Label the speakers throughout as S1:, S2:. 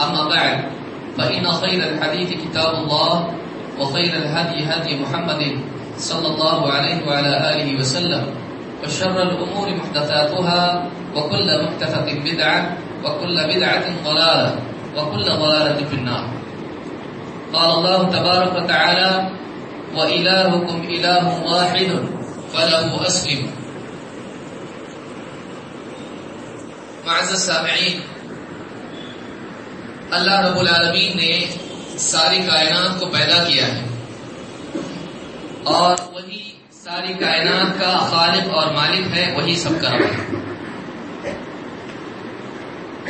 S1: أما بعد، فإن خير الحديث كتاب الله، وخير الهدي هدي محمد صلى الله عليه وعلى آله وسلم، وشر الأمور محدثاتها، وكل محدثة بدعة، وكل بدعة ضلالة، وكل ضلالة في النار. قال الله تبارك وتعالى وإلهكم إله واحد فله أسلم. معزز سامعین اللہ رب العالمین نے ساری کائنات کو پیدا کیا ہے۔ اور وہی ساری کائنات کا خالق اور مالک ہے، وہی سب کا رب ہے۔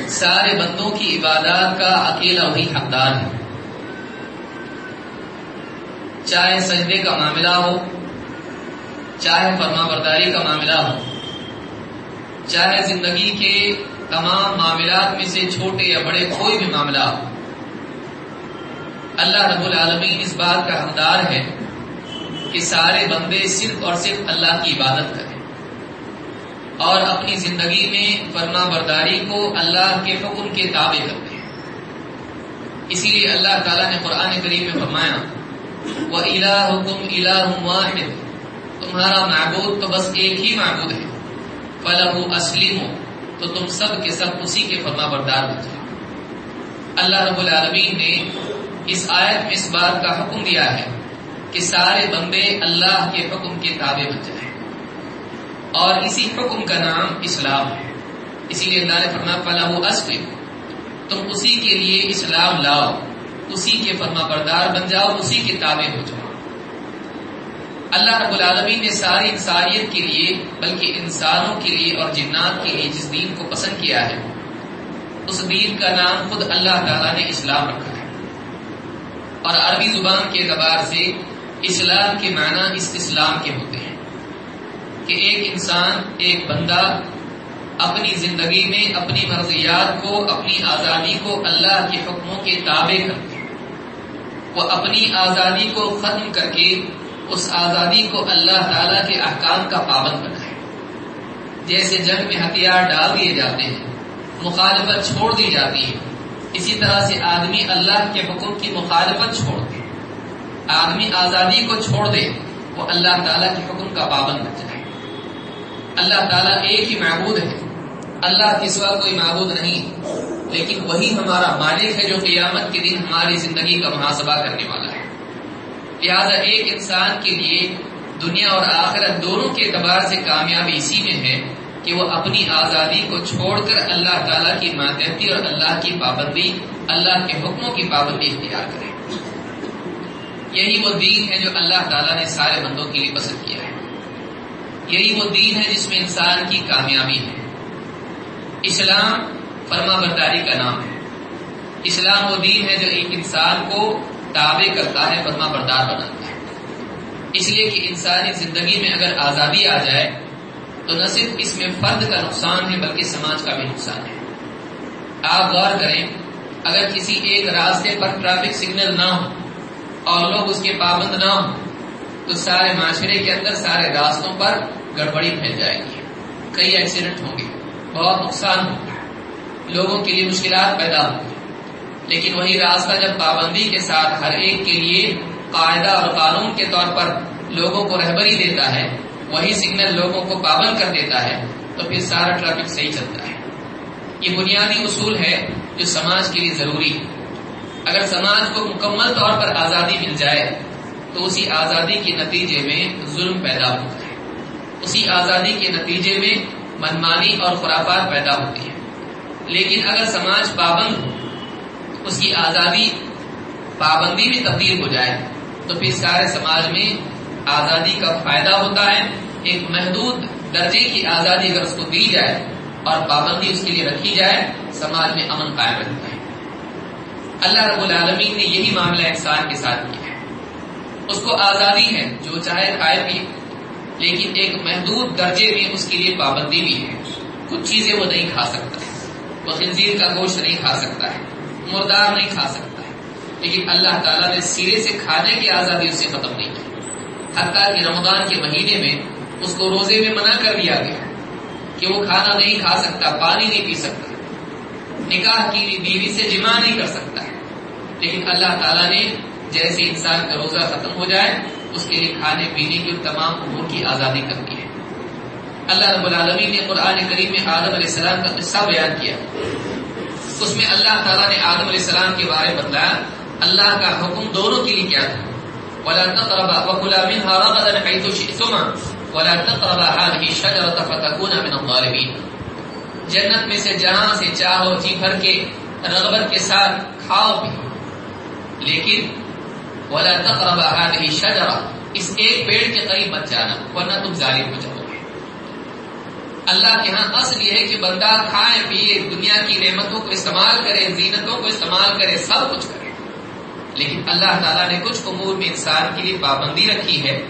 S1: سارے بندوں کی عبادات کا اکیلا وہی حقدار ہے۔ چاہے سجدے کا معاملہ ہو، چاہے فرما برداری کا معاملہ ہو، چاہے زندگی کے تمام معاملات میں سے چھوٹے یا بڑے کوئی بھی معاملہ ہو۔ اللہ رب العالمین اس بات کا حقدار ہے کہ سارے بندے صرف اور صرف اللہ کی عبادت کریں۔ اور اپنی زندگی میں فرما برداری کو اللہ کے حکم کے تابع کرتے ہیں۔ اسی لیے اللہ تعالیٰ نے قرآن کریم میں فرمایا وہ الا حکم الا واحد۔ تمہارا معبود تو بس ایک ہی معبود ہے۔ فلح اسلم تو تم سب کے سب اسی کے فرما بردار بن جائے اللہ رب العالمین نے اس آیت میں اس بات کا حکم دیا ہے کہ سارے بندے اللہ کے حکم کے تابع بن جائیں۔ اور اسی حکم کا نام اسلام ہے۔ اسی لیے اللہ نے فرما فلاح اسلم تم اسی کے لیے اسلام لاؤ۔ اسی کے فرما بردار بن جاؤ، اسی کے تابع ہو جاؤ۔ اللہ رب العالمین نے ساری انسانیت کے لیے، بلکہ انسانوں کے لیے اور جنات کے لیے جس دین کو پسند کیا ہے، اس دین کا نام خود اللہ تعالیٰ نے اسلام رکھا ہے۔ اور عربی زبان کے اعتبار سے اسلام کے معنی اس اسلام کے ہوتے ہیں۔ کہ ایک انسان، ایک بندہ اپنی زندگی میں اپنی مرضیات کو، اپنی آزادی کو اللہ کے حکموں کے تابع کرتے وہ اپنی آزادی کو ختم کر کے اس آزادی کو اللہ تعالیٰ کے احکام کا پابند بنائے۔ جیسے جنگ میں ہتھیار ڈال دیے جاتے ہیں، مخالفت چھوڑ دی جاتی ہے۔ اسی طرح سے آدمی اللہ کے حکم کی مخالفت چھوڑ دے۔ آدمی آزادی کو چھوڑ دے، وہ اللہ تعالیٰ کے حکم کا پابند بن جائے۔ اللہ تعالیٰ ایک ہی معبود ہے۔ اللہ کے سوا کوئی معبود نہیں۔ لیکن وہی ہمارا مالک ہے جو قیامت کے دن ہماری زندگی کا محاسبہ کرنے والا ہے۔ لہذا ایک انسان کے لیے دنیا اور آخرت دونوں کے اعتبار سے کامیابی اسی میں ہے کہ وہ اپنی آزادی کو چھوڑ کر اللہ تعالیٰ کی ماتحتی اور اللہ کی پابندی، اللہ کے حکموں کی پابندی اختیار کرے۔ یہی وہ دین ہے جو اللہ تعالیٰ نے سارے بندوں کے لیے پسند کیا ہے۔ یہی وہ دین ہے جس میں انسان کی کامیابی ہے۔ اسلام فرما برداری کا نام ہے۔ اسلام وہ دین ہے جو ایک انسان کو تابع کرتا ہے، فرما بردار بناتا ہے۔ اس لیے کہ انسانی زندگی میں اگر آزادی آ جائے، تو نہ صرف اس میں فرد کا نقصان ہے، بلکہ سماج کا بھی نقصان ہے۔ آپ غور کریں، اگر کسی ایک راستے پر ٹریفک سگنل نہ ہو اور لوگ اس کے پابند نہ ہوں، تو سارے معاشرے کے اندر، سارے راستوں پر گڑبڑی پھیل جائے گی۔ کئی ایکسیڈنٹ ہوں گے، بہت نقصان ہوگا لوگوں کے لیے مشکلات پیدا ہوں گی لیکن وہی راستہ جب پابندی کے ساتھ ہر ایک کے لیے قاعدہ اور قانون کے طور پر لوگوں کو رہبری دیتا ہے، وہی سگنل لوگوں کو پابند کر دیتا ہے، تو پھر سارا ٹریفک صحیح چلتا ہے۔ یہ بنیادی اصول ہے جو سماج کے لیے ضروری ہے۔ اگر سماج کو مکمل طور پر آزادی مل جائے، تو اسی آزادی کے نتیجے میں ظلم پیدا ہوتا ہے۔ اسی آزادی کے نتیجے میں منمانی اور خرافات پیدا ہوتی ہے لیکن اگر سماج پابند ہو اس کی آزادی پابندی میں تبدیل ہو جائے۔ تو پھر سارے سماج میں آزادی کا فائدہ ہوتا ہے۔ ایک محدود درجے کی آزادی اگر اس کو دی جائے اور پابندی اس کے لیے رکھی جائے، سماج میں امن قائم رہتا ہے۔ اللہ رب العالمین نے یہی معاملہ انسان کے ساتھ کیا ہے۔ اس کو آزادی ہے، جو چاہے کھائے بھی، لیکن ایک محدود درجے میں اس کے لیے پابندی بھی ہے۔ کچھ چیزیں وہ نہیں کھا سکتا۔ ہے وہ خنزیر کا گوشت نہیں کھا سکتا ہے۔ مردار نہیں کھا سکتا ہے۔ لیکن اللہ تعالیٰ نے سرے سے کھانے کی آزادی اسے ختم نہیں کی۔ حتیٰ کہ رمضان کے مہینے میں اس کو روزے میں منع کر دیا گیا کہ وہ کھانا نہیں کھا سکتا، پانی نہیں پی سکتا۔ نکاح کی بیوی سے جمع نہیں کر سکتا۔ ہے لیکن اللہ تعالیٰ نے جیسے انسان کا روزہ ختم ہو جائے، اس کے لیے کھانے پینے کی تمام امور کی آزادی کر دی ہے۔ اللہ رب العالمین نے قرآن کریم میں آدم علیہ السلام کا قصہ بیان کیا۔ اس میں اللہ تعالیٰ نے آدم علیہ السلام کے بارے میں بتلایا اللہ کا حکم دونوں کے لیے کیا تھا؟ ولا تقربا وكلا منها رغدا حيث شئتما، ولا تقربا هذه الشجره فتكونا من الظالمين۔ جنت میں سے جہاں سے چاہو جی بھر کے رغبت کے ساتھ کھاؤ بھی۔ لیکن، ولا تقربا هذه الشجره اس ایک پیڑ کے قریب مت جانا، ورنہ تم ظالم ہو جاؤ۔ اللہ کے ہاں اصل یہ ہے کہ بندہ کھائے پیے دنیا کی نعمتوں کو استعمال کرے، زینتوں کو استعمال کرے، سب کچھ کرے۔ لیکن اللہ تعالیٰ نے کچھ امور میں انسان کے لیے پابندی رکھی ہے۔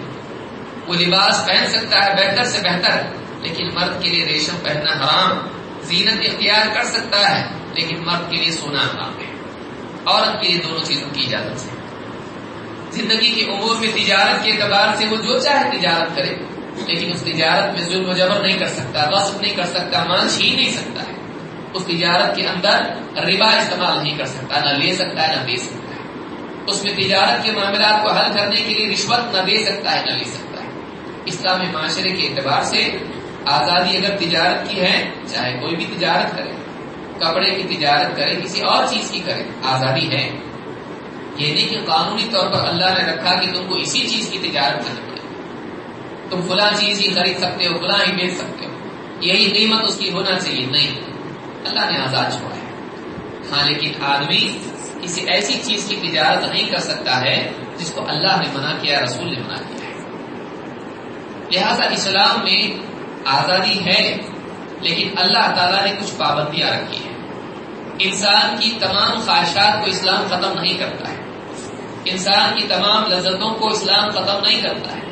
S1: وہ لباس پہن سکتا ہے، بہتر سے بہتر، لیکن مرد کے لیے ریشم پہننا حرام۔ زینت اختیار کر سکتا ہے، لیکن مرد کے لیے سونا حرام ہے۔ عورت کے لیے دونوں چیزوں کی اجازت ہے۔ زندگی کے امور میں تجارت کے اعتبار سے وہ جو چاہے تجارت کرے۔ لیکن اس تجارت میں ظلم و جبر نہیں کر سکتا، غصب نہیں کر سکتا مان چھین نہیں سکتا ہے۔ اس تجارت کے اندر ربا استعمال نہیں کر سکتا، نہ لے سکتا ہے، نہ دے سکتا ہے۔ اس میں تجارت کے معاملات کو حل کرنے کے لیے رشوت نہ دے سکتا ہے، نہ لے سکتا ہے۔ اسلامی معاشرے کے اعتبار سے آزادی اگر تجارت کی ہے، چاہے کوئی بھی تجارت کرے، کپڑے کی تجارت کرے، کسی اور چیز کی کرے، آزادی ہے۔ یہ نہیں کہ قانونی طور پر اللہ نے رکھا کہ تم کو اسی چیز کی تجارت کرنی تم فلاں چیز ہی خرید سکتے ہو، فلاں ہی بیچ سکتے ہو۔ یہی قیمت اس کی ہونا چاہیے، نہیں۔ اللہ نے آزاد چھوڑا ہے۔ ہاں لیکن آدمی کسی ایسی چیز کی تجارت نہیں کر سکتا ہے جس کو اللہ نے منع کیا، رسول نے منع کیا ہے۔ لہذا اسلام میں آزادی ہے، لیکن اللہ تعالیٰ نے کچھ پابندیاں رکھی ہیں۔ انسان کی تمام خواہشات کو اسلام ختم نہیں کرتا ہے۔ انسان کی تمام لذتوں کو اسلام ختم نہیں کرتا ہے۔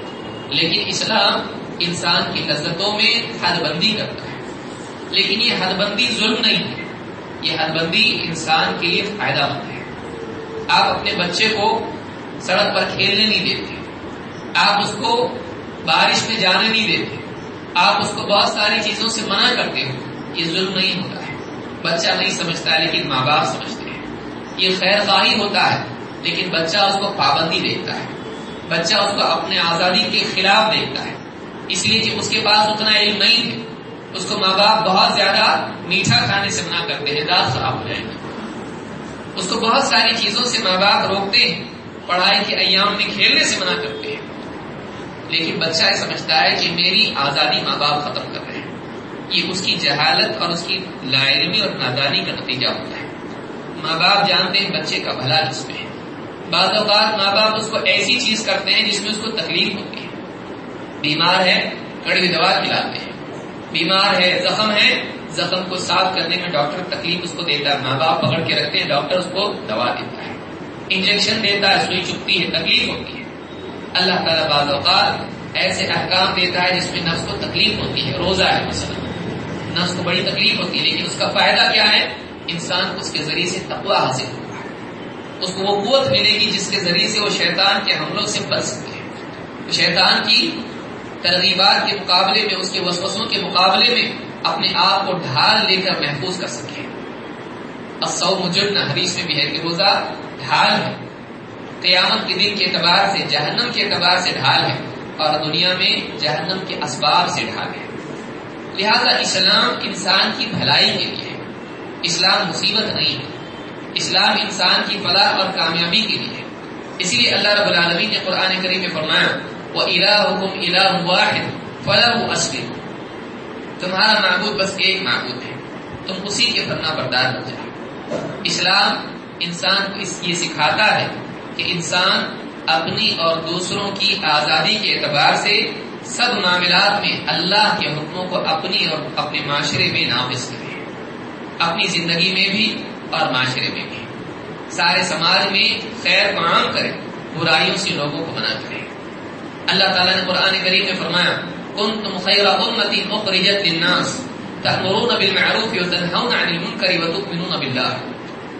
S1: لیکن اسلام انسان کی لذتوں میں حد بندی کرتا ہے۔ لیکن یہ حد بندی ظلم نہیں ہے۔ یہ حد بندی انسان کے لیے فائدہ مند ہے۔ آپ اپنے بچے کو سڑک پر کھیلنے نہیں دیتے۔ آپ اس کو بارش میں جانے نہیں دیتے۔ آپ اس کو بہت ساری چیزوں سے منع کرتے ہو یہ ظلم نہیں ہوتا ہے۔ بچہ نہیں سمجھتا ہے، لیکن ماں باپ سمجھتے ہیں۔ یہ خیر خواہی ہوتا ہے، لیکن بچہ اس کو پابندی دیتا ہے۔ بچہ اس کو اپنے آزادی کے خلاف دیکھتا ہے۔ اس لیے کہ اس کے پاس اتنا علم نہیں ہے، اس کو ماں باپ بہت زیادہ میٹھا کھانے سے منع کرتے ہیں دانت خراب ہو جائیں گے اس کو بہت ساری چیزوں سے ماں باپ روکتے ہیں، پڑھائی کے ایام میں کھیلنے سے منع کرتے ہیں۔ لیکن بچہ یہ سمجھتا ہے کہ میری آزادی ماں باپ ختم کر رہے ہیں۔ یہ اس کی جہالت اور اس کی لا علمی اور نادانی کا نتیجہ ہوتا ہے۔ ماں باپ جانتے ہیں بچے کا بھلا جس میں ہے۔ بعض اوقات ماں باپ اس کو ایسی چیز کرتے ہیں جس میں اس کو تکلیف ہوتی ہے۔ بیمار ہے، کڑوی دوا کھلاتے ہیں۔ بیمار ہے، زخم ہے، زخم کو صاف کرنے میں ڈاکٹر تکلیف اس کو دیتا ہے۔ ماں باپ پکڑ کے رکھتے ہیں، ڈاکٹر اس کو دوا دیتا ہے۔ انجیکشن دیتا ہے، سوئی چکتی ہے، تکلیف ہوتی ہے۔ اللہ تعالیٰ بعض اوقات ایسے احکام دیتا ہے جس میں نفس کو تکلیف ہوتی ہے، روزہ ہے مثلا۔ نفس کو بڑی تکلیف ہوتی ہے، لیکن اس کا فائدہ کیا ہے؟ انسان اس کے ذریعے سے تقوا حاصل ہو اس کو وہ قوت ملے گی جس کے ذریعے سے وہ شیطان کے حملوں سے بچ سکتے ہیں شیطان کی ترغیبات کے مقابلے میں، اس کے وسوسوں کے مقابلے میں اپنے آپ کو ڈھال لے کر محفوظ کر سکے۔ سو مجرم حدیث میں بھی ہے کہ روزہ ڈھال ہے۔ قیامت کے دن کے اعتبار سے، جہنم کے اعتبار سے ڈھال ہے اور دنیا میں جہنم کے اسباب سے ڈھال ہے۔ لہذا اسلام انسان کی بھلائی کے لیے، اسلام مصیبت نہیں ہے۔ اسلام انسان کی فلاح اور کامیابی کے لیے۔ اسی لیے اللہ رب العالمین نے قرآن کریم میں فرمایا وہ الا حکم الا واحد فلاح اسلم تمہارا معبود بس ایک معبود ہے۔ تم اسی کے فرنا بردار ہو جائے اسلام انسان کو اس یہ سکھاتا ہے کہ انسان اپنی اور دوسروں کی آزادی کے اعتبار سے سب معاملات میں اللہ کے حکموں کو اپنی اور اپنے معاشرے میں نافذ کرے۔ اپنی زندگی میں بھی اور معاشرے میں بھی۔ سارے سماج میں خیر کو عام کرے برائیوں سے لوگوں کو منع کرے اللہ تعالیٰ نے قرآن کریم میں فرمایا کن تم خیر امتی اخرجت للناس تأمرون بالمعروف وتنهون عن المنکر وتؤمنون بالله.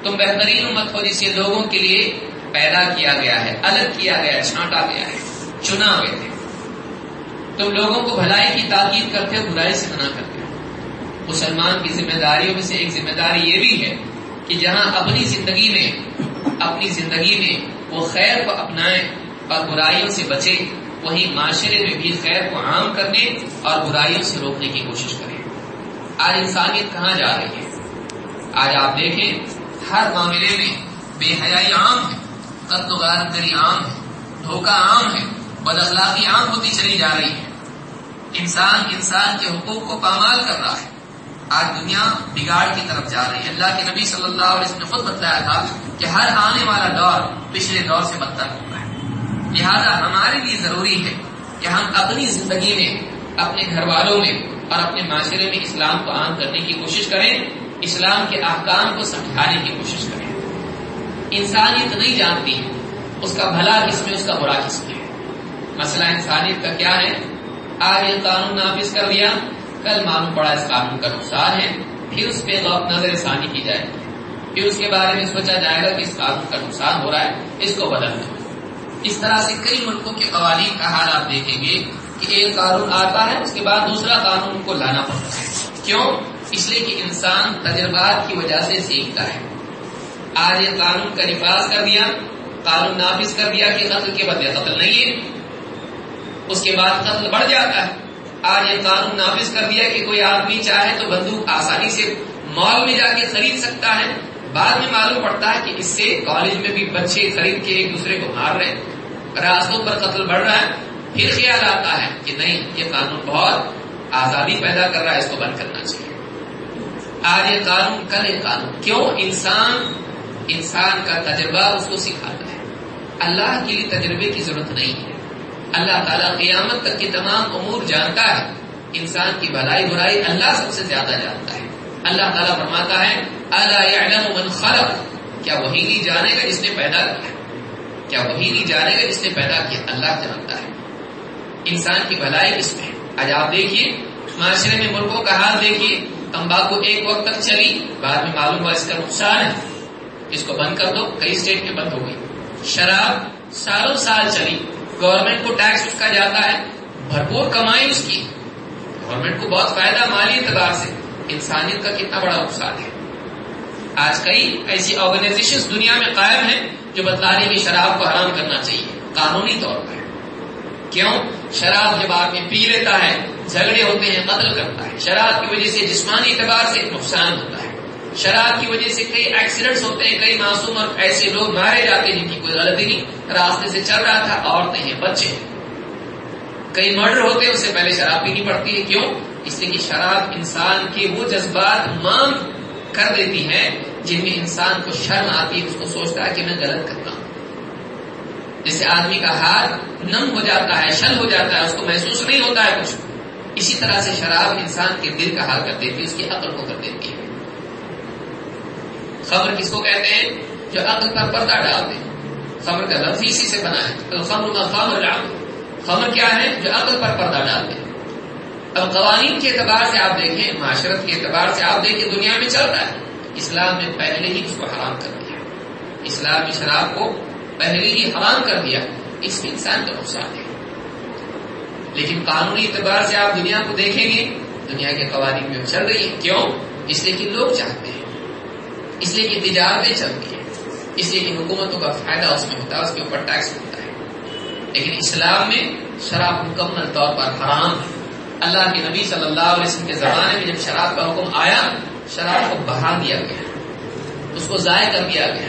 S1: تم بہترین امت ہو جسے لوگوں کے لیے پیدا کیا گیا ہے، الگ کیا گیا چھانٹا گیا ہے، چنا ہوئے تھے۔ تم لوگوں کو بھلائی کی تاکید کرتے ہو، برائی سے منع کرتے ہو۔ مسلمان کی ذمہ داریوں میں سے ایک ذمہ داری یہ بھی ہے کہ جہاں اپنی زندگی میں، اپنی زندگی میں وہ خیر کو اپنائے اور برائیوں سے بچے وہی معاشرے میں بھی خیر کو عام کرنے اور برائیوں سے روکنے کی کوشش کرے آج انسانیت کہاں جا رہی ہے؟ آج آپ دیکھیں، ہر معاملے میں بے حیائی عام ہے، قتل و غارت گری عام ہے، دھوکہ عام ہے، بد اخلاقی عام ہوتی چلی جا رہی ہے۔ انسان انسان کے حقوق کو پامال کر رہا ہے۔ آج دنیا بگاڑ کی طرف جا رہی ہے۔ اللہ کے نبی صلی اللہ علیہ وسلم نے خود بتایا تھا کہ ہر آنے والا دور پچھلے دور سے بدتر ہوگا۔ ہے لہذا ہمارے لیے ضروری ہے کہ ہم اپنی زندگی میں، اپنے گھر والوں میں اور اپنے معاشرے میں اسلام کو عام کرنے کی کوشش کریں۔ اسلام کے احکام کو سمجھانے کی کوشش کریں۔ انسانیت نہیں جانتی، اس کا بھلا کس میں، اس کا برا کس میں۔ مسئلہ انسانیت کا کیا ہے؟ آج یہ قانون نافذ کر دیا۔ کل معلوم پڑا اس قانون کا نقصان ہے، پھر اس پہ نظر ثانی کی جائے۔ پھر اس کے بارے میں سوچا جائے گا کہ اس قانون کا نقصان ہو رہا ہے، اس کو بدل دو اس طرح سے کئی ملکوں کے قوانین کا حال آپ دیکھیں گے کہ ایک قانون آتا ہے، اس کے بعد دوسرا قانون کو لانا پڑتا ہے۔ کیوں؟ اس لیے کہ انسان تجربات کی وجہ سے سیکھتا ہے۔ آج یہ قانون کا نفاذ کر دیا، قانون نافذ کر دیا کہ قتل کے بدلے قتل نہیں ہے۔ اس کے بعد قتل بڑھ جاتا ہے۔ آج یہ قانون نافذ کر دیا کہ کوئی آدمی چاہے تو بندوق آسانی سے مال میں جا کے خرید سکتا ہے۔ بعد میں معلوم پڑتا ہے کہ اس سے کالج میں بھی بچے خرید کے ایک دوسرے کو مار رہے ہیں۔ راستوں پر قتل بڑھ رہا ہے۔ پھر خیال آتا ہے کہ نہیں، یہ قانون بہت آزادی پیدا کر رہا ہے، اس کو بند کرنا چاہیے۔ آج یہ قانون کل یہ قانون۔ کیوں؟ انسان انسان کا تجربہ اس کو سکھاتا ہے۔ اللہ کے لیے تجربے کی ضرورت نہیں ہے۔ اللہ تعالیٰ قیامت تک کے تمام امور جانتا ہے۔ انسان کی بھلائی برائی اللہ سب سے زیادہ جانتا ہے۔ اللہ تعالیٰ فرماتا ہے اللہ من خلق؟ کیا وہی نہیں جانے گا جس نے پیدا کیا کیا وہی نہیں جانے گا جس نے پیدا کیا اللہ جانتا ہے۔ انسان کی بھلائی کس میں آج آپ دیکھیے، معاشرے میں ملکوں کا حال دیکھیے۔ تمباکو ایک وقت تک چلی، بعد میں معلوم ہوا اس کا نقصان ہے۔ اس کو بند کر دو، کئی اسٹیٹ میں بند ہو گئی۔ شراب سالوں سال چلی۔ گورنمنٹ کو ٹیکس اس کا جاتا ہے، بھرپور کمائی اس کی۔ گورنمنٹ کو بہت فائدہ مالی اعتبار سے۔ انسانیت کا کتنا بڑا نقصان ہے۔ آج کئی ایسی آرگنائزیشن دنیا میں قائم ہیں جو بتلانے کی شراب کو حرام کرنا چاہیے۔ قانونی طور پر۔ کیوں؟ شراب جب آدمی پی لیتا ہے، جھگڑے ہوتے ہیں، قتل کرتا ہے۔ شراب کی وجہ سے جسمانی اعتبار سے نقصان ہوتا ہے۔ شراب کی وجہ سے کئی ایکسیڈنٹس ہوتے ہیں، کئی معصوم اور ایسے لوگ مارے جاتے ہیں جن کی کوئی غلطی نہیں۔ راستے سے چل رہا تھا، عورتیں ہیں، بچے ہیں۔ کئی مرڈر ہوتے ہیں، اس سے پہلے شراب پینی پڑتی ہے۔ کیوں؟ اس لیے کہ شراب انسان کے وہ جذبات مانگ کر دیتی ہے جن میں انسان کو شرم آتی ہے، اس کو سوچتا ہے کہ میں غلط کرتا ہوں۔ جیسے آدمی کا ہاتھ نم ہو جاتا ہے، شل ہو جاتا ہے، اس کو محسوس نہیں ہوتا ہے کچھ۔ اسی طرح سے شراب انسان کے دل کا حال کر دیتی ہے، اس کی عقل کو کر دیتی ہے۔ خبر کس کو کہتے ہیں؟ جو عقل پر پردہ ڈالتے ہیں۔ خبر کا لفظ اسی سے بنا ہے۔ تو خبر کا خبر خبر کیا ہے؟ جو عقل پر پردہ ڈالتے ہیں۔ اب قوانین کے اعتبار سے آپ دیکھیں، معاشرت کے اعتبار سے آپ دیکھیں، دنیا میں چل رہا ہے۔ اسلام نے پہلے ہی اس کو حرام کر دیا۔ اسلام نے شراب کو پہلے ہی حرام کر دیا۔ اس میں انسان کا نقصان ہے۔ لیکن قانونی اعتبار سے آپ دنیا کو دیکھیں گے، دنیا کے قوانین میں چل رہی ہے۔ کیوں؟ اس لیے کہ لوگ چاہتے ہیں۔ اس لیے کہ تجارتیں چلتی ہیں اس لیے کہ حکومتوں کا فائدہ اس میں ہوتا ہے، اس کے اوپر ٹیکس ہوتا ہے۔ لیکن اسلام میں شراب مکمل طور پر حرام ہے۔ اللہ کے نبی صلی اللہ علیہ وسلم کے زمانے میں جب شراب کا حکم آیا، شراب کو بہا دیا گیا۔ اس کو ضائع کر دیا گیا۔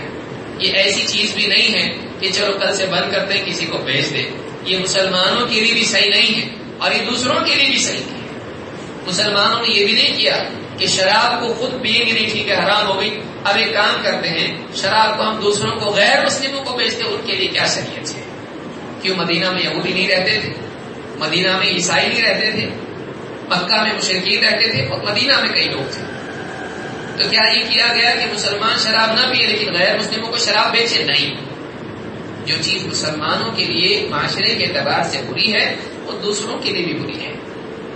S1: یہ ایسی چیز بھی نہیں ہے کہ چلو کل سے بند کرتے ہیں کسی کو بیچ دے یہ مسلمانوں کے لیے بھی صحیح نہیں ہے اور یہ دوسروں کے لیے بھی صحیح نہیں ہے۔ مسلمانوں نے یہ بھی نہیں کیا۔ کہ شراب کو خود پیئیں گے نہیں، ٹھیک ہے، حرام ہو گئی۔ اب ایک کام کرتے ہیں، شراب کو ہم دوسروں کو، غیر مسلموں کو بیچتے ان کے لیے کیا شریعت ہے؟ کیوں مدینہ میں یہودی نہیں رہتے تھے؟ مدینہ میں عیسائی نہیں رہتے تھے؟ مکہ میں مشرقین رہتے تھے اور مدینہ میں کئی لوگ تھے۔ تو کیا یہ کیا گیا کہ مسلمان شراب نہ پیے لیکن غیر مسلموں کو شراب بیچے؟ نہیں۔ جو چیز مسلمانوں کے لیے معاشرے کے اعتبار سے بری ہے، وہ دوسروں کے لیے بھی بری ہے۔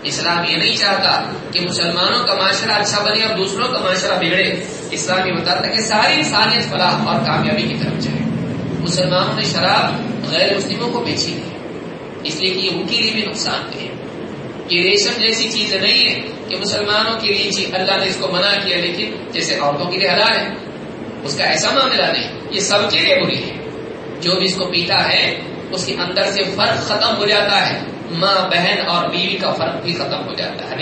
S1: اسلام یہ نہیں چاہتا کہ مسلمانوں کا معاشرہ اچھا بنے اور دوسروں کا معاشرہ بگڑے۔ اسلام یہ بتاتا کہ ساری انسانیت فلاح اور کامیابی کی طرف جائے۔ مسلمانوں نے شراب غیر مسلموں کو بیچی ہے۔ اس لیے کہ یہ ان کے لیے بھی نقصان دہ ہے۔ یہ ریشم جیسی چیز نہیں ہے کہ مسلمانوں کے لیے چیز اللہ نے اس کو منع کیا، لیکن جیسے عورتوں کے لیے حلال ہے۔ اس کا ایسا معاملہ نہیں، یہ سب کے لیے بری ہے۔ جو بھی اس کو پیتا ہے، اس کے اندر سے فرق ختم ہو جاتا ہے۔ ماں، بہن اور بیوی کا فرق بھی ختم ہو جاتا ہے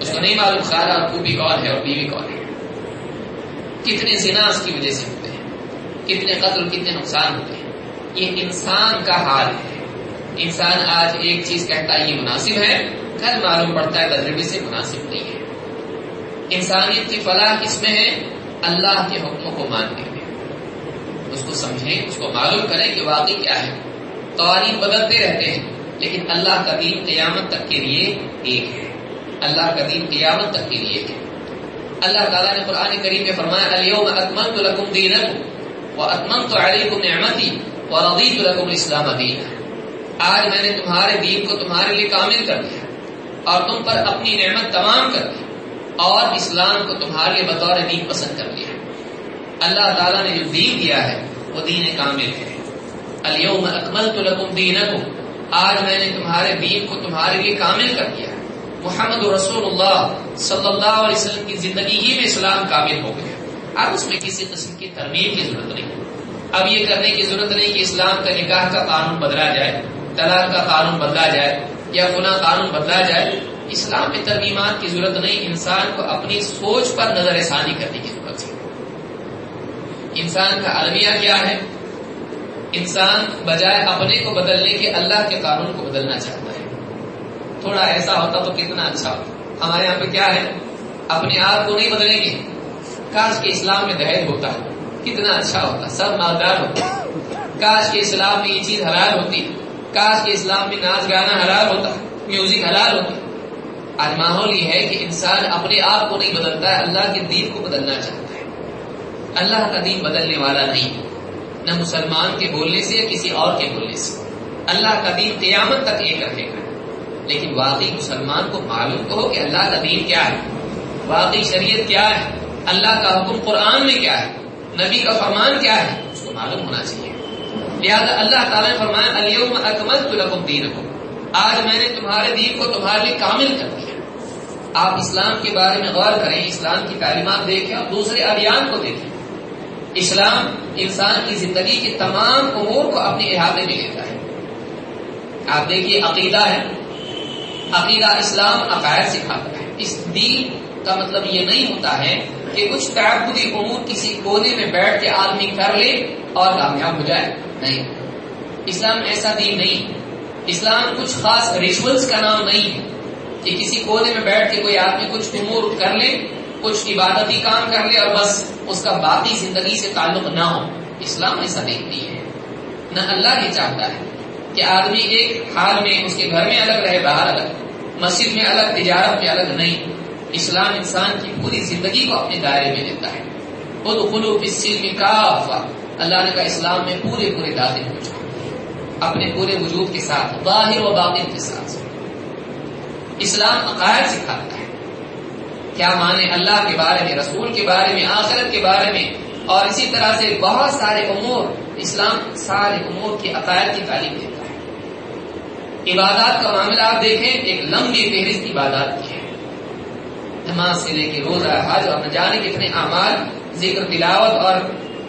S1: اس کو نہیں معلوم خالہ اور خوبی کون ہے اور بیوی کون ہے۔ کتنے زنا اس کی وجہ سے ہوتے ہیں، کتنے قتل، کتنے نقصان ہوتے ہیں۔ یہ انسان کا حال ہے۔ انسان آج ایک چیز کہتا ہے، یہ مناسب ہے۔ کل معلوم پڑتا ہے تجربے سے مناسب نہیں ہے۔ انسانیت کی فلاح کس میں ہے؟ اللہ کے حکموں کو ماننے میں۔ اس کو سمجھیں، اس کو معلوم کریں کہ واقعی کیا ہے۔ قوانین بدلتے رہتے ہیں، لیکن اللہ کا دین قیامت تک کے لیے ایک ہے۔ اللہ کا دین قیامت تک کے لیے ایک ہے۔ اللہ تعالیٰ نے قرآن کریم میں فرمایا الیوم اکملت لکم دینکم و اکملت علیکم نعمتی و رضیت لکم الاسلام دین آج میں نے تمہارے دین کو تمہارے لیے کامل کر دیا اور تم پر اپنی نعمت تمام کر دی اور اسلام کو تمہارے لیے بطور دین پسند کر دیا اللہ تعالیٰ نے جو دین دیا ہے، وہ دین کامل ہے۔ الیوم اکملت لکم دینکم آج میں نے تمہارے دین کو تمہارے لیے کامل کر دیا محمد رسول اللہ صلی اللہ علیہ وسلم کی زندگی ہی میں اسلام کامل ہو گیا۔ اب اس میں کسی قسم کی ترمیم کی ضرورت نہیں۔ اب یہ کرنے کی ضرورت نہیں کہ اسلام کا نکاح کا قانون بدلا جائے، طلاق کا قانون بدلا جائے یا گناہ قانون بدلا جائے۔ اسلام میں ترمیمات کی ضرورت نہیں، انسان کو اپنی سوچ پر نظر ثانی کرنے کی ضرورت ہے۔ انسان کا المیہ کیا ہے؟ انسان بجائے اپنے کو بدلنے کے اللہ کے قانون کو بدلنا چاہتا ہے۔ تھوڑا ایسا ہوتا تو کتنا اچھا ہوتا۔ ہمارے یہاں پہ کیا ہے؟ اپنے آپ کو نہیں بدلیں گے۔ کاش کے اسلام میں دہیج ہوتا ہے۔ کتنا اچھا ہوتا۔ سب مالدار ہوتا کاش کے اسلام میں یہ چیز حلال ہوتی۔ کاش کے اسلام میں ناچ گانا حلال ہوتا۔ میوزک حلال ہوتا۔ آج ماحول یہ ہے کہ انسان اپنے آپ کو نہیں بدلتا ہے، اللہ کے دین کو بدلنا چاہتا ہے۔ اللہ کا دین بدلنے والا نہیں۔ نہ مسلمان کے بولنے سے یا کسی اور کے بولنے سے۔ اللہ کا دین قیامت تک ایک رہے گا لیکن واقعی مسلمان کو معلوم کہو کہ اللہ کا دین کیا ہے۔ واقعی شریعت کیا ہے۔ اللہ کا حکم قرآن میں کیا ہے۔ نبی کا فرمان کیا ہے۔ اس کو معلوم ہونا چاہیے۔ لہٰذا اللہ تعالیٰ نے فرمایا الیوم اکملت لکم دینکم۔ آج میں نے تمہارے دین کو تمہارے لیے کامل کر دیا۔ آپ اسلام کے بارے میں غور کریں، اسلام کی تعلیمات دیکھیں اور دوسرے ابھیان کو دیکھیں۔ اسلام انسان کی زندگی کے تمام امور کو اپنے احاطے میں لیتا ہے۔ آپ دیکھیے، عقیدہ ہے۔ عقیدہ اسلام عقائد سکھاتا ہے۔ اس دین کا مطلب یہ نہیں ہوتا ہے کہ کچھ تعبدی امور کسی کونے میں بیٹھ کے آدمی کر لے اور کامیاب ہو جائے۔ نہیں۔ اسلام ایسا دین نہیں۔ اسلام کچھ خاص ریچولس کا نام نہیں ہے کہ کسی کونے میں بیٹھ کے کوئی آدمی کچھ امور کر لے کچھ عبادتی کام کر لے اور بس اس کا باقی زندگی سے تعلق نہ ہو۔ اسلام ایسا نہیں ہے۔ نہ اللہ یہ چاہتا ہے کہ آدمی ایک حال میں اس کے گھر میں الگ رہے، باہر الگ۔ مسجد میں الگ، تجارت میں الگ نہیں۔ اسلام انسان کی پوری زندگی کو اپنے دائرے میں لیتا ہے۔ خود خلو سلم کا اللہ نے کہا، اسلام میں پورے پورے داخل ہو جائے اپنے پورے وجود کے ساتھ باہر و باطن کے ساتھ۔ اسلام عقائد سکھاتا ہے۔ کیا مانے اللہ کے بارے میں، رسول کے بارے میں، آخرت کے بارے میں؟ اور اسی طرح سے بہت سارے امور اسلام سارے امور کی عقائد کی تعلیم دیتا ہے۔ عبادات کا معاملہ آپ دیکھیں، ایک لمبی فہرست عبادات کی ہے۔ نماز سے لے کے روزہ، حج اور نہ جانے کتنے اعمال، ذکر، تلاوت اور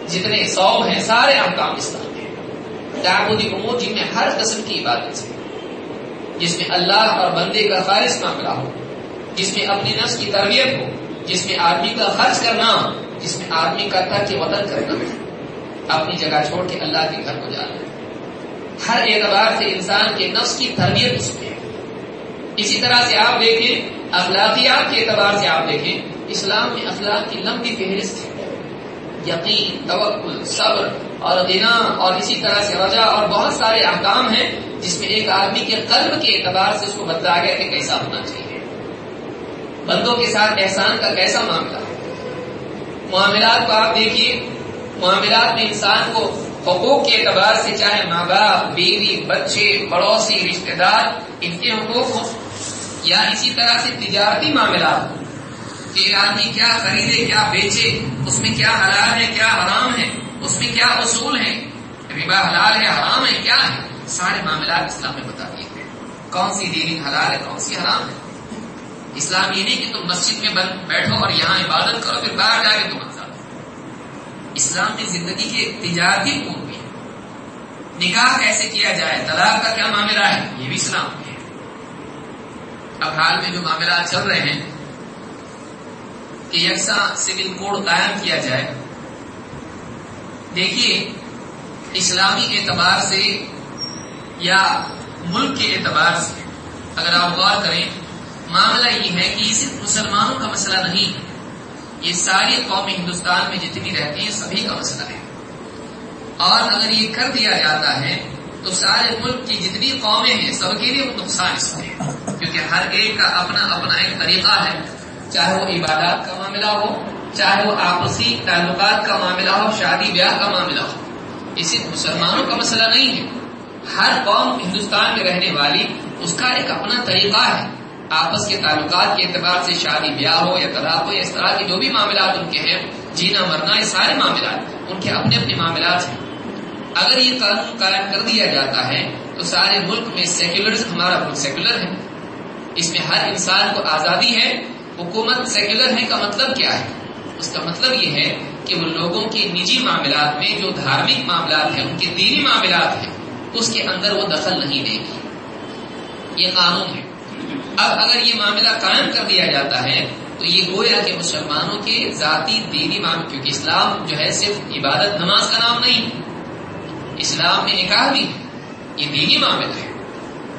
S1: جتنے سوم ہیں، سارے احکام اسلام ہیں تعبدی امور جن میں ہر قسم کی عبادت ہے، جس میں اللہ اور بندے کا خالص معاملہ ہو۔ جس میں اپنی نفس کی تربیت ہو جس میں آدمی کا خرچ کرنا، جس میں آدمی کرتا کہ وطن کرنا، اپنی جگہ چھوڑ کے اللہ کے گھر کو جانا ہر اعتبار سے انسان کے نفس کی تربیت اس میں اسی طرح سے آپ دیکھیں، اخلاقیات کے اعتبار سے آپ دیکھیں، اسلام میں اخلاق کی لمبی فہرست ہے۔ یقین، توکل، صبر اور غنا اور اسی طرح سے وجہ اور بہت سارے احکام ہیں جس میں ایک آدمی کے قلب کے اعتبار سے اس کو بتایا گیا کہ کیسا ہونا چاہیے۔ بندوں کے ساتھ احسان کا کیسا معاملہ؟ ہے معاملات کو آپ دیکھیے۔ معاملات میں انسان کو حقوق کے اعتبار سے چاہے ماں باپ، بیوی، بچے، پڑوسی رشتے دار، ان کے حقوق ہوں۔ یا اسی طرح سے تجارتی معاملات ہوں کہ آدمی کیا خریدے، کیا بیچے، اس میں کیا حلال ہے، کیا حرام ہے، اس میں کیا اصول ہے ربا حلال ہے، حرام ہے، کیا ہے؟ سارے معاملات اسلام میں بتا دیے۔ گئے کون سی دینی حلال ہے، کون سی حرام ہے؟ اسلام یہ نہیں کہ تم مسجد میں بیٹھو اور یہاں عبادت کرو، پھر باہر جا کے تم اسلام کی زندگی کے تجارتی امور بھی نکاح کیسے کیا جائے؟ طلاق کا کیا معاملہ ہے؟ یہ بھی اسلام میں ہے۔ اب حال میں جو معاملات چل رہے ہیں، کہ یکساں سول کوڈ قائم کیا جائے۔ دیکھیے، اسلامی اعتبار سے یا ملک کے اعتبار سے، اگر آپ غور کریں معاملہ یہ ہے کہ یہ صرف مسلمانوں کا مسئلہ نہیں ہے یہ ساری قومی ہندوستان میں جتنی رہتی ہیں سبھی کا مسئلہ ہے۔ اور اگر یہ کر دیا جاتا ہے، تو سارے ملک کی جتنی قومیں ہیں، سب کے لیے وہ نقصان اس میں کیونکہ ہر ایک کا اپنا اپنا ایک طریقہ ہے، چاہے وہ عبادات کا معاملہ ہو، چاہے وہ آپسی تعلقات کا معاملہ ہو، شادی بیاہ کا معاملہ ہو۔ اسی مسلمانوں کا مسئلہ نہیں ہے۔ ہر قوم ہندوستان میں رہنے والی، اس کا ایک اپنا طریقہ ہے۔ آپس کے تعلقات کے اعتبار سے شادی، بیاہ ہو یا طلاق ہو یا اس طرح کے جو بھی معاملات ان کے ہیں، جینا، مرنا، یہ سارے معاملات ان کے اپنے اپنے معاملات ہیں۔ اگر یہ قانون قائم کر دیا جاتا ہے، تو سارے ملک میں سیکولر ہمارا ملک سیکولر ہے۔ اس میں ہر انسان کو آزادی ہے، حکومت سیکولر ہے کا مطلب کیا ہے؟ اس کا مطلب یہ ہے کہ وہ لوگوں کے نجی معاملات میں جو دھارمک معاملات ہیں، ان کے دینی معاملات ہیں، اس کے اندر وہ دخل نہیں دے گی۔ یہ قانون ہے۔ اب اگر یہ معاملہ قائم کر دیا جاتا ہے، تو یہ گویا کہ مسلمانوں کے ذاتی دینی معاملے، کیونکہ اسلام جو ہے صرف عبادت، نماز کا نام نہیں، اسلام میں نکاح بھی یہ دینی معاملہ ہے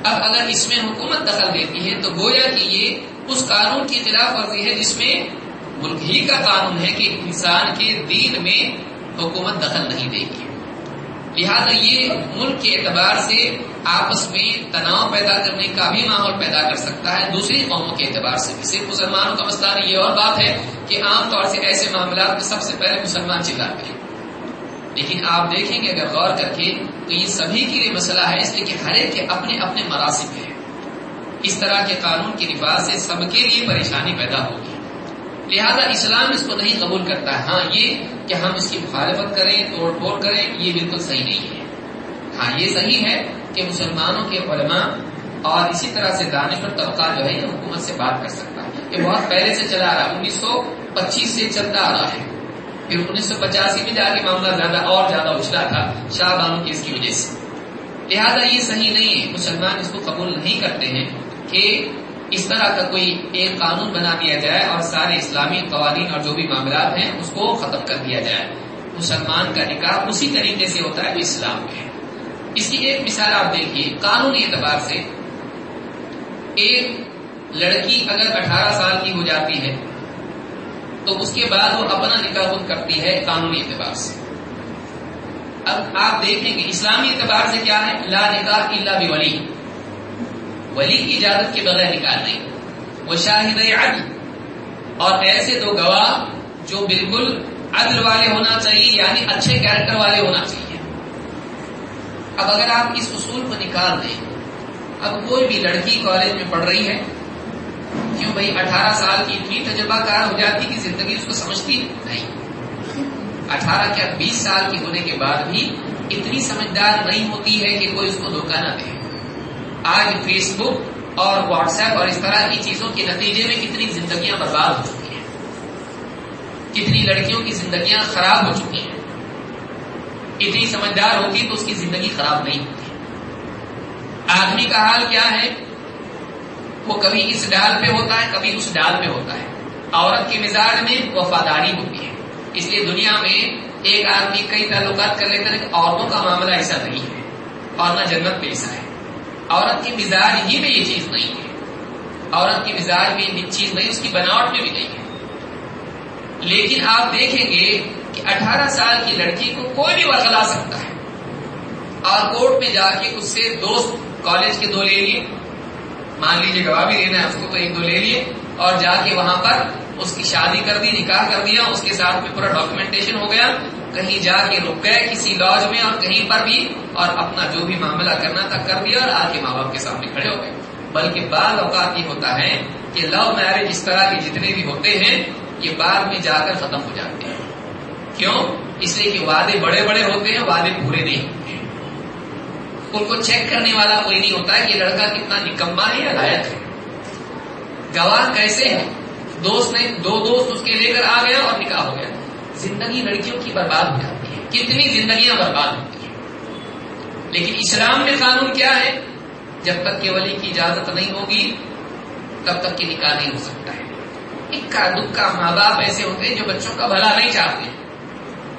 S1: اب اگر اس میں حکومت دخل دیتی ہے، تو گویا کہ یہ اس قانون کی خلاف ورزی ہے، جس میں ملک ہی کا قانون ہے کہ انسان کے دین میں حکومت دخل نہیں دے گی۔ لہذا یہ ملک کے اعتبار سے آپس میں تناؤ پیدا کرنے کا بھی ماحول پیدا کر سکتا ہے، دوسری قوموں کے اعتبار سے بھی۔ صرف مسلمانوں کا مسئلہ نہیں، یہ اور بات ہے کہ عام طور سے ایسے معاملات میں سب سے پہلے مسلمان چلاتے ہیں لیکن آپ دیکھیں گے، اگر غور کر کے، تو یہ سبھی کے لیے مسئلہ ہے، اس لیے کہ ہر ایک کے اپنے اپنے مراسب ہیں۔ اس طرح کے قانون کی نفاذ سے سب کے لیے پریشانی پیدا ہوگی۔ لہذا اسلام اس کو نہیں قبول کرتا ہاں یہ کہ ہم اس کی مخالفت کریں، توڑ پھوڑ کریں، یہ بالکل صحیح نہیں ہے۔ ہاں یہ صحیح ہے کہ مسلمانوں کے علماء اور اسی طرح سے دانش اور طبقہ جو ہے حکومت سے بات کر سکتا ہے۔ یہ بہت پہلے سے چلا رہا ہے۔ انیس سو پچیس سے چلتا آ رہا ہے۔ پھر انیس سو پچاسی میں جا کے معاملہ زیادہ اور زیادہ اچھلا تھا شاہ بانو کی اس کی وجہ سے۔ لہذا یہ صحیح نہیں ہے۔ مسلمان اس کو قبول نہیں کرتے ہیں کہ اس طرح کا کوئی ایک قانون بنا دیا جائے اور سارے اسلامی قوانین اور جو بھی معاملات ہیں اس کو ختم کر دیا جائے۔ مسلمان کا نکاح اسی طریقے سے ہوتا ہے جو اسلام میں اس کی ایک مثال آپ دیکھیے، قانونی اعتبار سے ایک لڑکی اگر اٹھارہ سال کی ہو جاتی ہے تو اس کے بعد وہ اپنا نکاح خود کرتی ہے قانونی اعتبار سے۔ اب آپ دیکھیں گے اسلامی اعتبار سے کیا ہے؟ لا نکاح الا بولی۔ ولی کی اجازت کے بغیر نکال نہیں وہ شاہد عدل۔ اور ایسے دو گواہ جو بالکل عدل والے ہونا چاہیے یعنی اچھے کیریکٹر والے ہونا چاہیے۔ اب اگر آپ اس اصول کو نکال دیں، اب کوئی بھی لڑکی کالج میں پڑھ رہی ہے، کیوں بھائی اٹھارہ سال کی اتنی تجربہ کار ہو جاتی کہ زندگی اس کو سمجھتی نہیں؟ اٹھارہ کیا بیس سال کی ہونے کے بعد بھی اتنی سمجھدار نہیں ہوتی ہے کہ کوئی اس کو دھوکہ نہ دے؟ آج فیس بک اور واٹس ایپ اور اس طرح کی چیزوں کے نتیجے میں کتنی زندگیاں برباد ہو چکی ہیں۔ کتنی لڑکیوں کی زندگیاں خراب ہو چکی ہیں۔ اتنی سمجھدار ہوتی تو اس کی زندگی خراب نہیں ہوتی آدمی کا حال کیا ہے؟ وہ کبھی اس ڈال پہ ہوتا ہے، کبھی اس ڈال پہ ہوتا ہے۔ عورت کے مزاج میں وفاداری ہوتی ہے۔ اس لیے دنیا میں ایک آدمی کئی تعلقات کر لیتا ہے عورتوں کا معاملہ ایسا نہیں ہے۔ اور نہ جنت میں ایسا ہے۔ عورت کی مزاج ہی میں یہ چیز نہیں ہے۔ عورت کی مزاج میں یہ چیز نہیں، اس کی بناوٹ میں بھی نہیں ہے۔ لیکن آپ دیکھیں گے کہ اٹھارہ سال کی لڑکی کو کوئی بھی ورگلا سکتا ہے۔ اور کورٹ میں جا کے اس سے دوست کالج کے دو لے لیے۔ مان لیجیے گواہ بھی دینا ہے، اس کو تو ایک دو لے لیے۔ اور جا کے وہاں پر اس کی شادی کر دی، نکاح کر دیا، اس کے ساتھ میں پورا ڈاکومنٹیشن ہو گیا۔ کہیں جا کے رک گئے کسی لاج میں اور کہیں پر بھی اور اپنا جو بھی معاملہ کرنا تھا، کر دیا اور آ کے ماں باپ کے سامنے کھڑے ہو گئے۔ بلکہ بعض اوقات یہ ہوتا ہے کہ لو میرج اس طرح کے جتنے بھی ہوتے ہیں، یہ بعد میں جا کر ختم ہو جاتے ہیں۔ کیوں؟ اس لیے کہ وعدے بڑے بڑے ہوتے ہیں، وعدے پورے نہیں ہوتے ان کو چیک کرنے والا کوئی نہیں ہوتا ہے کہ لڑکا کتنا نکما ہے یا لائق ہے۔ گواہ کیسے ہیں؟ دوست نے، دو دوست اس کے لے کر آ گیا اور نکاح ہو گیا۔ زندگی لڑکیوں کی برباد ہو جاتی ہے۔ کتنی زندگیاں برباد ہوتی ہیں لیکن اسلام میں قانون کیا ہے؟ جب تک کہ ولی کی اجازت نہیں ہوگی، تب تک کہ نکاح نہیں ہو سکتا ہے۔ اکا دکا ماں باپ ایسے ہوتے ہیں جو بچوں کا بھلا نہیں چاہتے۔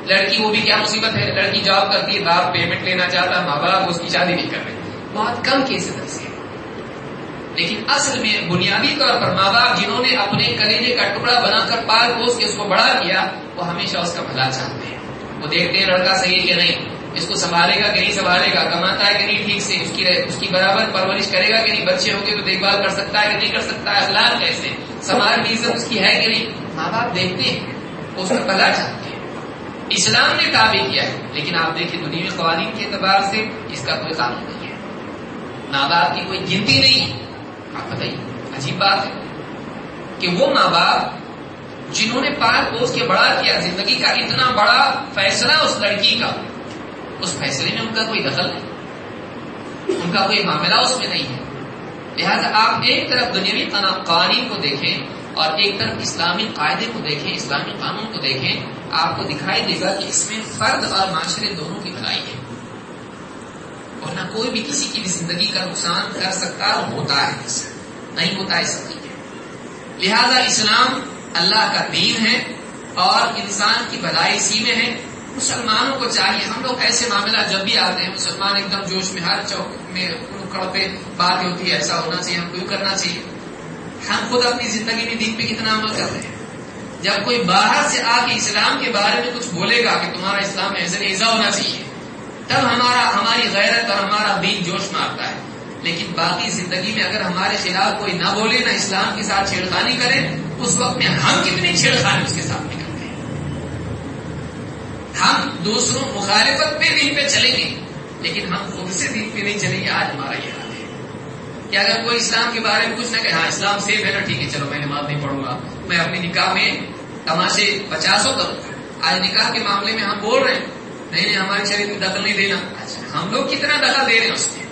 S1: لڑکی وہ بھی کیا مصیبت ہے؟ لڑکی جاب کرتی ہے، باپ پیمنٹ لینا چاہتا، ماں باپ اس کی شادی نہیں کر رہے۔ بہت کم کیسز ایسے لیکن اصل میں بنیادی طور پر ماں باپ جنہوں نے اپنے کلیجے کا ٹکڑا بنا کر پال پوس کے اس کو بڑا کیا، وہ ہمیشہ اس کا بھلا چاہتے ہیں۔ وہ دیکھتے ہیں لڑکا صحیح کہ نہیں۔ اس کو سنبھالے گا کہ نہیں سنبھالے گا، کماتا ہے کہ نہیں ٹھیک سے، اس کی اس کی برابر پرورش کرے گا کہ نہیں؟ بچے ہوں گے تو دیکھ بھال کر سکتا ہے کہ نہیں کر سکتا؟ ہے اخلاق کیسے؟ سماج کی عزت اس کی ہے کہ نہیں؟ ماں باپ دیکھتے ہیں، اس کا بھلا چاہتے ہیں۔ اسلام نے تابع کیا ہے، لیکن آپ دیکھیں دنیا قوانین کے اعتبار سے اس کا کوئی قانون نہیں ہے۔ ماں باپ کی کوئی گنتی نہیں آپ بتائیے، عجیب بات ہے کہ وہ ماں باپ جنہوں نے پال پوس کے بڑا کیا، زندگی کا اتنا بڑا فیصلہ اس لڑکی کا اس فیصلے میں ان کا کوئی دخل نہیں۔ ان کا کوئی معاملہ اس میں نہیں ہے۔ لہذا آپ ایک طرف دنیاوی قوانین کو دیکھیں اور ایک طرف اسلامی قاعدے کو دیکھیں، اسلامی قانون کو دیکھیں، آپ کو دکھائی دے گا کہ اس میں فرد اور معاشرے دونوں کی بھلائی ہے۔ اور نہ کوئی بھی کسی کی بھی زندگی کا نقصان کر سکتا، ہوتا ہے۔ نہیں ہوتا ہے، سب لہذا اسلام اللہ کا دین ہے اور انسان کی بھلائی اسی میں ہے۔ مسلمانوں کو چاہیے۔ ہم لوگ ایسے معاملہ جب بھی آتے ہیں، مسلمان ایک دم جوش میں، ہر چوک میں پہ بات ہوتی ہے، ایسا ہونا چاہیے، ہم کو کرنا چاہیے۔ ہم خود اپنی زندگی میں دین پہ کتنا عمل کر رہے ہیں۔ جب کوئی باہر سے آ کے اسلام کے بارے میں کچھ بولے گا کہ تمہارا اسلام ایسا ایزا ہونا چاہیے، تب ہمارا، ہماری غیرت اور ہمارا دین جوش میں آتا ہے۔ لیکن باقی زندگی میں اگر ہمارے خلاف کوئی نہ بولے، نہ اسلام کے ساتھ چھیڑخانی کرے، اس وقت میں ہم کتنی چھیڑخانی اس کے ساتھ میں ہم دوسروں مخالفت پہ دین پہ چلیں گے، لیکن ہم خود سے دین پہ نہیں چلیں گے، آج ہمارا یہ حال ہے۔ کہ اگر کوئی اسلام کے بارے میں کچھ نہ کہ ہاں اسلام سیف ہے نا، ٹھیک ہے، چلو میں نماز نہیں پڑھوں گا، میں اپنی نکاح میں تماشے پچاسوں کروں گا۔ آج نکاح کے معاملے میں ہم بول رہے ہیں، نہیں نہیں، ہمارے شریر میں دخل نہیں دینا۔ اچھا ہم لوگ کتنا دخل دے رہے ہیں اس میں؟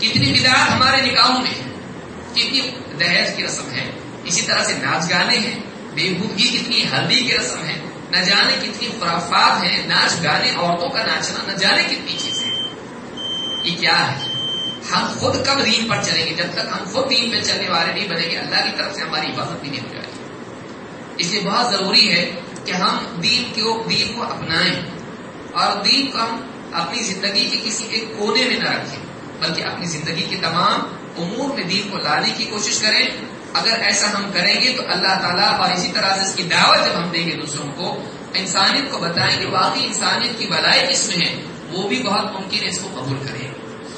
S1: کتنی بدعات ہمارے نکاحوں میں کتنی دہیج کی رسم ہے؟ اسی طرح سے ناچ گانے ہیں، بے بودگی کتنی ہلدی کی رسم ہے؟ نہ جانے کتنی خرافات ہیں، ناچ گانے، عورتوں کا ناچنا، نہ جانے کتنی چیزیں یہ کیا ہے؟ ہم خود کب دین پر چلیں گے؟ جب تک ہم خود دین پہ چلنے والے نہیں بنیں گے، اللہ کی طرف سے ہماری حفاظت بھی نہیں ہو جائے گی۔ اس لیے بہت ضروری ہے کہ ہم دین کو دین کو اپنائیں۔ اور دین کو ہم اپنی زندگی کے کسی ایک کونے میں نہ رکھیں، بلکہ اپنی زندگی کے تمام امور میں دین کو لانے کی کوشش کریں۔ اگر ایسا ہم کریں گے تو اللہ تعالیٰ اور اسی طرح سے اس کی دعوت جب ہم دیں گے دوسروں کو، انسانیت کو بتائیں گے، واقعی انسانیت کی بلائی کس میں ہے، وہ بھی بہت ممکن ہے اس کو قبول کرے۔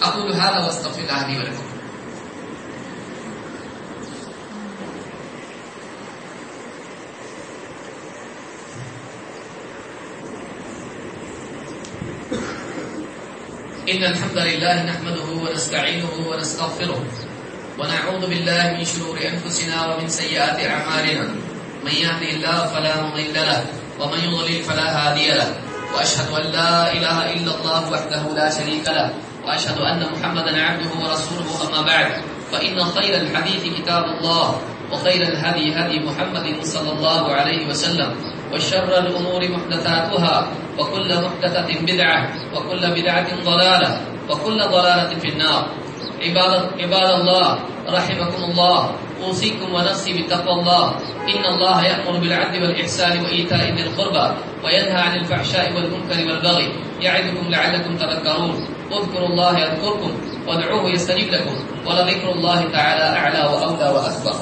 S1: ابو الحال وسطی ورکم إن الحمد لله نحمده ونستعينه ونستغفره. ونعوذ بالله من شرور أنفسنا ومن سيئات أعمالنا. من يهدي الله فلا مضل له، ومن يضلل فلا هادي له. وأشهد أن لا إله إلا الله وحده لا شريك له، وأشهد أن محمدا عبده ورسوله أما بعد. فإن خير الحديث كتاب الله، وخير الهدي هدي محمد صلى الله عليه وسلم، وشر الأمور محدثاتها، وكل محدثة بدعة، وكل بدعة ضلالة، وكل ضلالة في النار. عباد, عباد الله رحمكم الله اوصيكم ونفسي بتقوى الله ان الله يأمر بالعدل والاحسان وايتاء ذي القربى وينهى عن الفحشاء والمنكر والبغي يعظكم لعلكم تذكرون اذكروا الله يذكركم وادعوه يستجب لكم ولذكر الله تعالى اعلى واولى واكبر